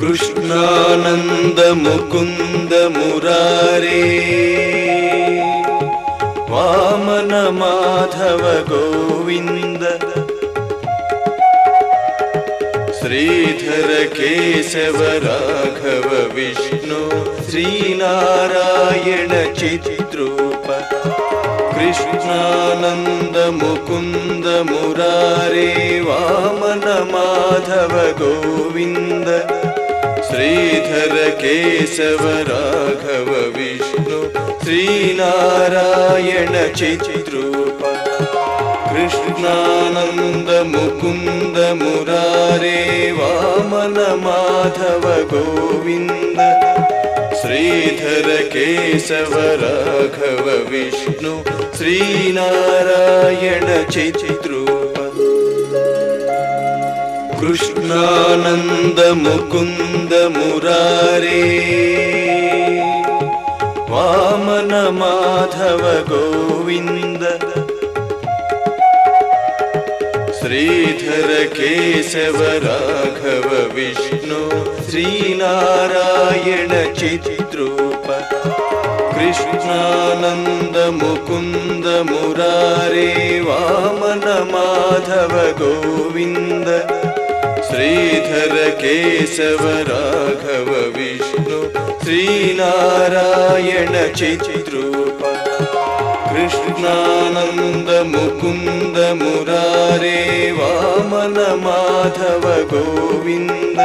कृष्णानन्द मुकुन्द मुरारे वामन माधव गोविन्द श्रीधर केशव राघव विष्णु श्रीनारायण चिद्रूप कृष्णानन्द मुकुन्द मुरारे वामन माधव गोविन्द श्रीधर केशव राघव विष्णु श्रीनारायण चिद्रूप कृष्णानन्द मुकुन्द मुरारे वामन माधव गोविन्द श्रीधर केशव राघव विष्णु श्रीनारायण चिद्रूप कृष्णानन्द मुकुन्द मुरारे वामन माधव गोविन्द श्रीधर केशव राघव विष्णु श्रीनारायण चिद्रूप कृष्णानन्द मुकुन्द मुरारे वामन माधव गोविन्द श्रीधर केशव राघव विष्णु श्रीनारायण चिद्रूप कृष्णानन्द मुकुन्द मुरारे वामन माधव गोविन्द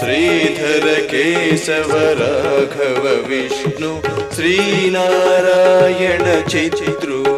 श्रीधर केशव राघव विष्णु श्रीनारायण चिद्रूप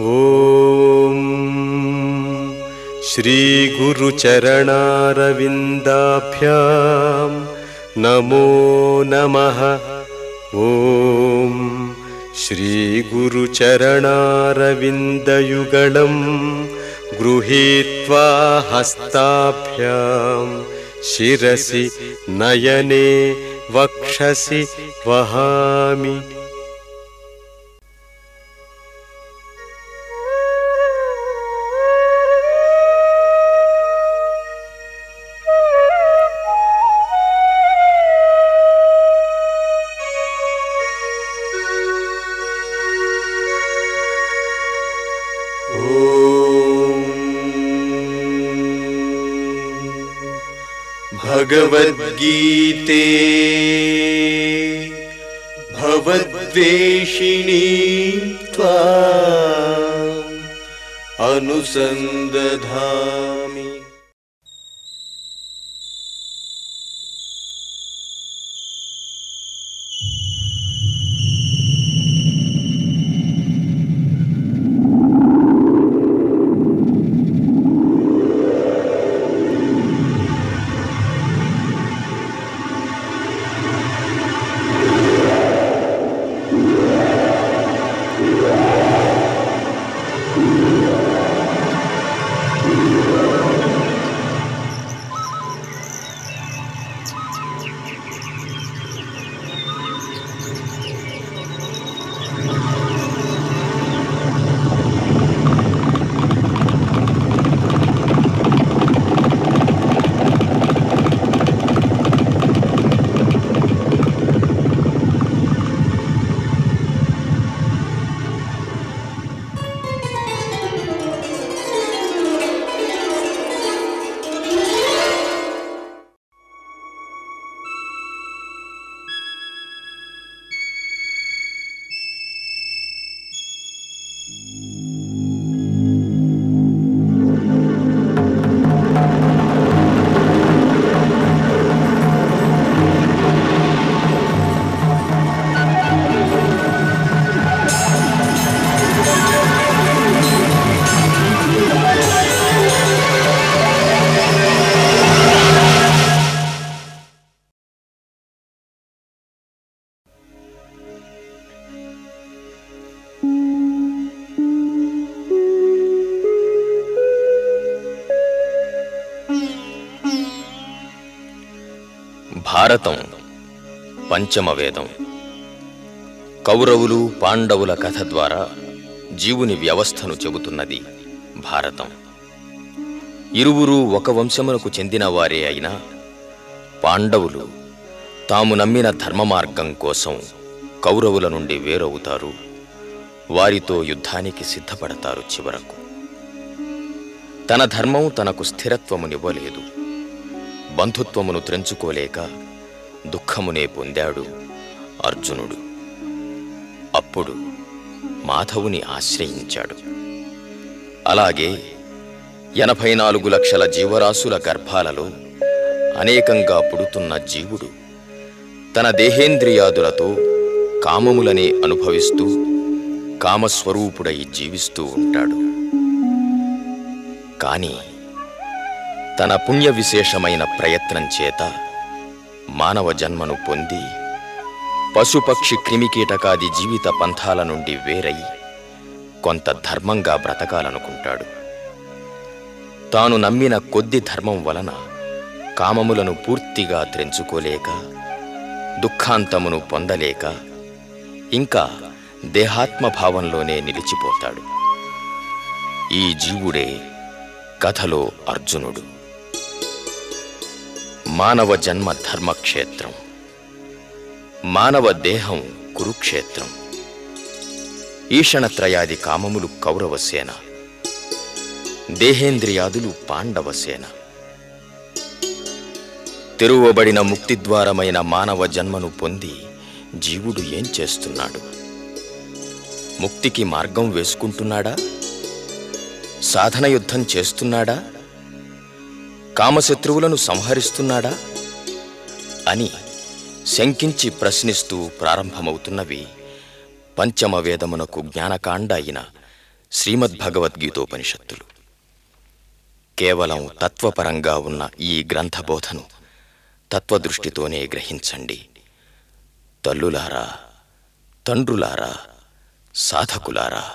ॐ श्रीगुरुचरणारविन्दाभ्यां नमो नमः। ॐ श्रीगुरुचरणारविन्दयुगलं गृहीत्वा हस्ताभ्यां शिरसि नयने वक्षसि वहामि भगवद्गीते। भवद्वेषिणी त्वा अनुसन्दधामि భారతం పంచమ వేదం కౌరవులు పాండవుల కథ ద్వారా జీవుని వ్యవస్థను చెబుతున్నది భారతం. ఇరువురు ఒక వంశమునకు చెందిన వారే అయినా పాండవులు తాము నమ్మిన ధర్మ మార్గం కోసం కౌరవుల నుండి వేరవుతారు. వారితో యుద్ధానికి సిద్ధపడతారు చివరకు. తన ధర్మం తనకు స్థిరత్వమునివ్వలేదు. బంధుత్వమును త్రెంచుకోలేక దుఃఖమునే పొందాడు అర్జునుడు. అప్పుడు మాధవుని ఆశ్రయించాడు. అలాగే ఎనభై నాలుగు లక్షల జీవరాశుల గర్భాలలో అనేకంగా పుడుతున్న జీవుడు తన దేహేంద్రియాదులతో కామములనే అనుభవిస్తూ కామస్వరూపుడై జీవిస్తూ ఉంటాడు. కానీ తన పుణ్య విశేషమైన ప్రయత్నం చేత మానవ జన్మను పొంది పశుపక్షి క్రిమికీటకాది జీవిత పంథాల నుండి వేరై కొంత ధర్మంగా బ్రతకాలనుకుంటాడు. తాను నమ్మిన కొద్ది ధర్మం వలన కామములను పూర్తిగా త్రెంచుకోలేక దుఃఖాంతమును పొందలేక ఇంకా దేహాత్మభావంలోనే నిలిచిపోతాడు. ఈ జీవుడే కథలో అర్జునుడు. మానవ జన్మ ధర్మక్షేత్రం. మానవ దేహం కురుక్షేత్రం. ఈషణత్రయాది కామములు కౌరవసేన దేహేంద్రియాదులు పాండవసేన తెరువబడిన ముక్తిద్వారమైన మానవ జన్మను పొంది జీవుడు ఏం చేస్తున్నాడు? ముక్తికి మార్గం వేసుకుంటున్నాడా? సాధన యుద్ధం చేస్తున్నాడా? కామశత్రువులను సంహరిస్తున్నాడా? అని శంకించి ప్రశ్నిస్తూ ప్రారంభమవుతున్నవి పంచమ వేదమునకు జ్ఞానకాండ అయిన శ్రీమద్భగవద్గీతోపనిషత్తులు. కేవలం తత్వపరంగా ఉన్న ఈ గ్రంథబోధను తత్వదృష్టితోనే గ్రహించండి. తల్లులారా తండ్రులారా సాధకులారా